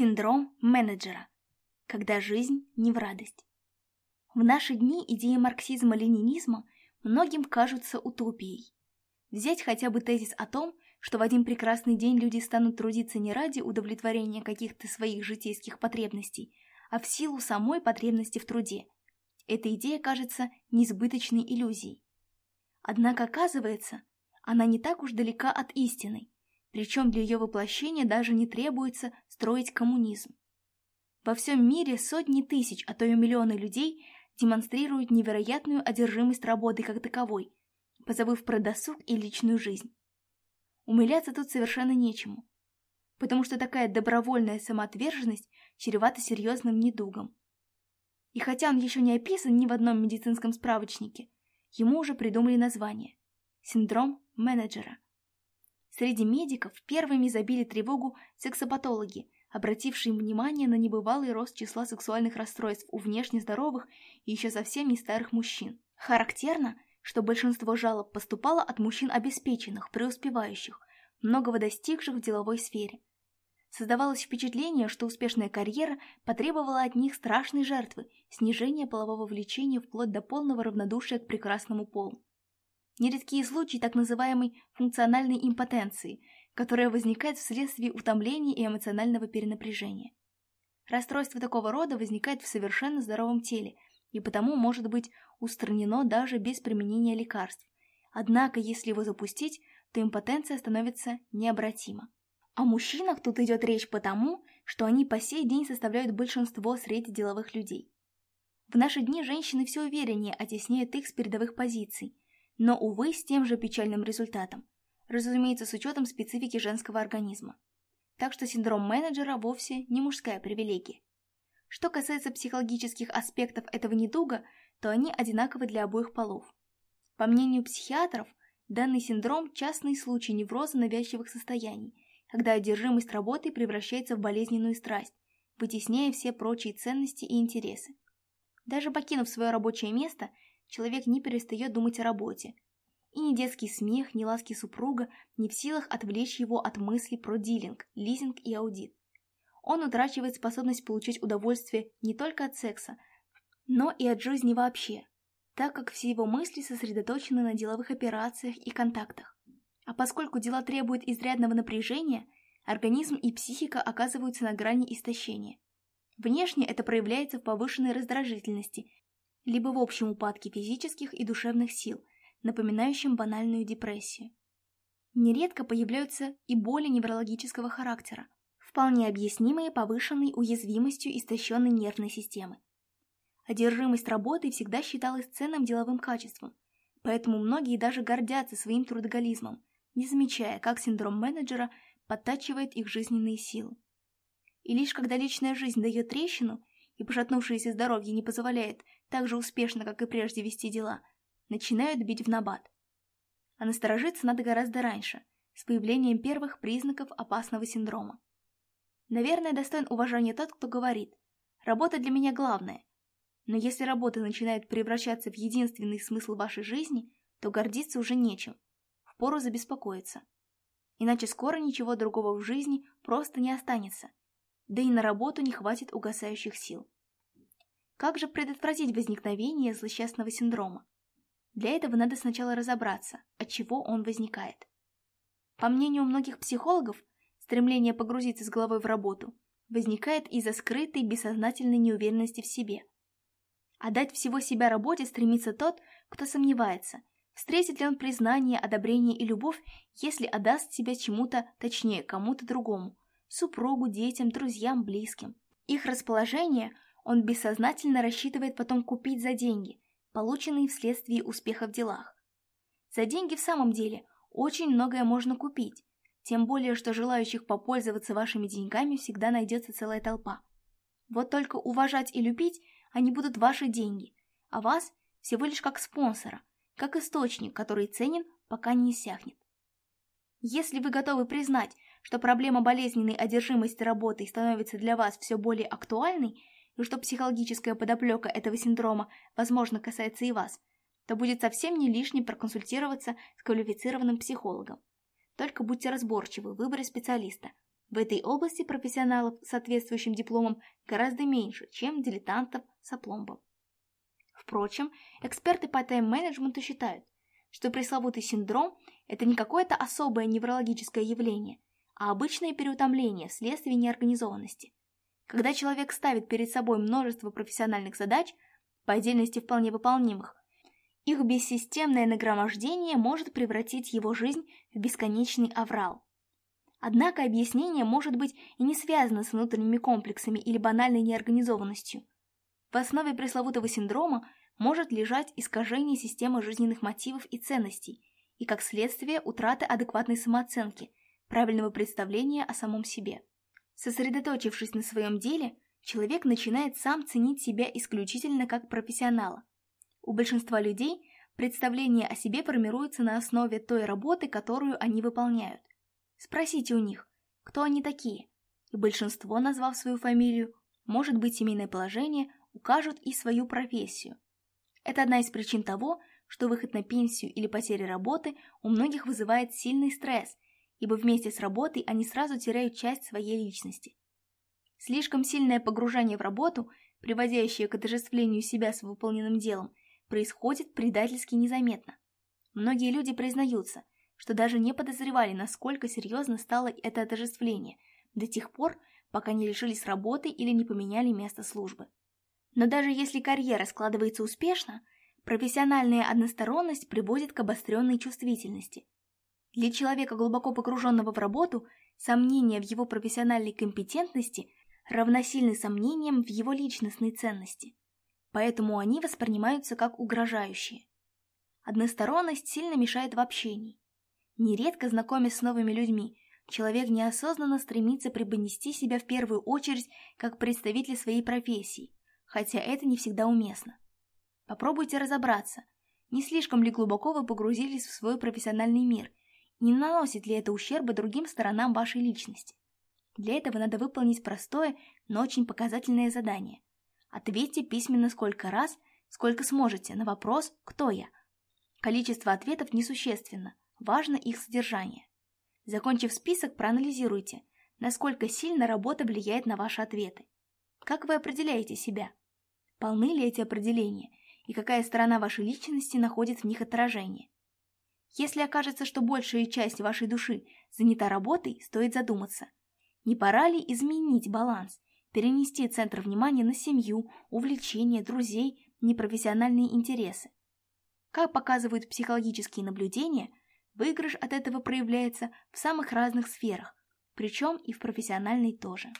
Синдром менеджера. Когда жизнь не в радость. В наши дни идеи марксизма-ленинизма многим кажутся утопией. Взять хотя бы тезис о том, что в один прекрасный день люди станут трудиться не ради удовлетворения каких-то своих житейских потребностей, а в силу самой потребности в труде. Эта идея кажется несбыточной иллюзией. Однако оказывается, она не так уж далека от истины – причем для ее воплощения даже не требуется строить коммунизм. Во всем мире сотни тысяч, а то и миллионы людей демонстрируют невероятную одержимость работы как таковой, позабыв про досуг и личную жизнь. Умиляться тут совершенно нечему, потому что такая добровольная самоотверженность чревата серьезным недугом. И хотя он еще не описан ни в одном медицинском справочнике, ему уже придумали название – синдром менеджера – Среди медиков первыми забили тревогу сексопатологи, обратившие внимание на небывалый рост числа сексуальных расстройств у внешне здоровых и еще совсем не старых мужчин. Характерно, что большинство жалоб поступало от мужчин обеспеченных, преуспевающих, многого достигших в деловой сфере. Создавалось впечатление, что успешная карьера потребовала от них страшной жертвы, снижения полового влечения вплоть до полного равнодушия к прекрасному полу. Нередкие случаи так называемой функциональной импотенции, которая возникает вследствие утомления и эмоционального перенапряжения. Расстройство такого рода возникает в совершенно здоровом теле и потому может быть устранено даже без применения лекарств. Однако, если его запустить, то импотенция становится необратима. О мужчинах тут идет речь потому, что они по сей день составляют большинство среди деловых людей. В наши дни женщины все увереннее оттесняют их с передовых позиций, но, увы, с тем же печальным результатом. Разумеется, с учетом специфики женского организма. Так что синдром менеджера вовсе не мужская привилегия. Что касается психологических аспектов этого недуга, то они одинаковы для обоих полов. По мнению психиатров, данный синдром – частный случай невроза навязчивых состояний, когда одержимость работы превращается в болезненную страсть, вытесняя все прочие ценности и интересы. Даже покинув свое рабочее место – человек не перестает думать о работе. И ни детский смех, ни ласки супруга не в силах отвлечь его от мыслей про дилинг, лизинг и аудит. Он утрачивает способность получать удовольствие не только от секса, но и от жизни вообще, так как все его мысли сосредоточены на деловых операциях и контактах. А поскольку дела требуют изрядного напряжения, организм и психика оказываются на грани истощения. Внешне это проявляется в повышенной раздражительности, либо в общем упадке физических и душевных сил, напоминающем банальную депрессию. Нередко появляются и боли неврологического характера, вполне объяснимые повышенной уязвимостью истощенной нервной системы. Одержимость работой всегда считалась ценным деловым качеством, поэтому многие даже гордятся своим трудоголизмом, не замечая, как синдром менеджера подтачивает их жизненные силы. И лишь когда личная жизнь дает трещину и пошатнувшееся здоровье не позволяет так же успешно, как и прежде вести дела, начинают бить в набат. А насторожиться надо гораздо раньше, с появлением первых признаков опасного синдрома. Наверное, достоин уважения тот, кто говорит, работа для меня главная. Но если работа начинает превращаться в единственный смысл вашей жизни, то гордиться уже нечем. Впору забеспокоиться. Иначе скоро ничего другого в жизни просто не останется. Да и на работу не хватит угасающих сил. Как же предотвратить возникновение злосчастного синдрома? Для этого надо сначала разобраться, от чего он возникает. По мнению многих психологов, стремление погрузиться с головой в работу возникает из-за скрытой бессознательной неуверенности в себе. А дать всего себя работе стремится тот, кто сомневается, встретит ли он признание, одобрение и любовь, если отдаст себя чему-то, точнее, кому-то другому, супругу, детям, друзьям, близким. Их расположение – он бессознательно рассчитывает потом купить за деньги, полученные вследствие успеха в делах. За деньги в самом деле очень многое можно купить, тем более, что желающих попользоваться вашими деньгами всегда найдется целая толпа. Вот только уважать и любить они будут ваши деньги, а вас всего лишь как спонсора, как источник, который ценен, пока не иссякнет. Если вы готовы признать, что проблема болезненной одержимости работой становится для вас все более актуальной, и что психологическая подоплека этого синдрома, возможно, касается и вас, то будет совсем не лишним проконсультироваться с квалифицированным психологом. Только будьте разборчивы в выборе специалиста. В этой области профессионалов с соответствующим дипломом гораздо меньше, чем дилетантов с опломбом. Впрочем, эксперты по тайм-менеджменту считают, что пресловутый синдром – это не какое-то особое неврологическое явление, а обычное переутомление вследствие неорганизованности – когда человек ставит перед собой множество профессиональных задач, по отдельности вполне выполнимых, их бессистемное нагромождение может превратить его жизнь в бесконечный аврал. Однако объяснение может быть и не связано с внутренними комплексами или банальной неорганизованностью. В основе пресловутого синдрома может лежать искажение системы жизненных мотивов и ценностей, и как следствие утраты адекватной самооценки, правильного представления о самом себе. Сосредоточившись на своем деле, человек начинает сам ценить себя исключительно как профессионала. У большинства людей представление о себе формируется на основе той работы, которую они выполняют. Спросите у них, кто они такие, и большинство, назвав свою фамилию, может быть семейное положение, укажут и свою профессию. Это одна из причин того, что выход на пенсию или потеря работы у многих вызывает сильный стресс – ибо вместе с работой они сразу теряют часть своей личности. Слишком сильное погружение в работу, приводящее к отождествлению себя с выполненным делом, происходит предательски незаметно. Многие люди признаются, что даже не подозревали, насколько серьезно стало это отождествление, до тех пор, пока не лишились работы или не поменяли место службы. Но даже если карьера складывается успешно, профессиональная односторонность приводит к обостренной чувствительности – для человека, глубоко погруженного в работу, сомнения в его профессиональной компетентности равносильны сомнениям в его личностной ценности. Поэтому они воспринимаются как угрожающие. Односторонность сильно мешает в общении. Нередко, знакомясь с новыми людьми, человек неосознанно стремится преподнести себя в первую очередь как представитель своей профессии, хотя это не всегда уместно. Попробуйте разобраться, не слишком ли глубоко вы погрузились в свой профессиональный мир – не наносит ли это ущерба другим сторонам вашей личности? Для этого надо выполнить простое, но очень показательное задание. Ответьте письменно сколько раз, сколько сможете, на вопрос «Кто я?». Количество ответов несущественно, важно их содержание. Закончив список, проанализируйте, насколько сильно работа влияет на ваши ответы. Как вы определяете себя? Полны ли эти определения? И какая сторона вашей личности находит в них отражение? Если окажется, что большая часть вашей души занята работой, стоит задуматься, не пора ли изменить баланс, перенести центр внимания на семью, увлечения, друзей, непрофессиональные интересы. Как показывают психологические наблюдения, выигрыш от этого проявляется в самых разных сферах, причем и в профессиональной тоже.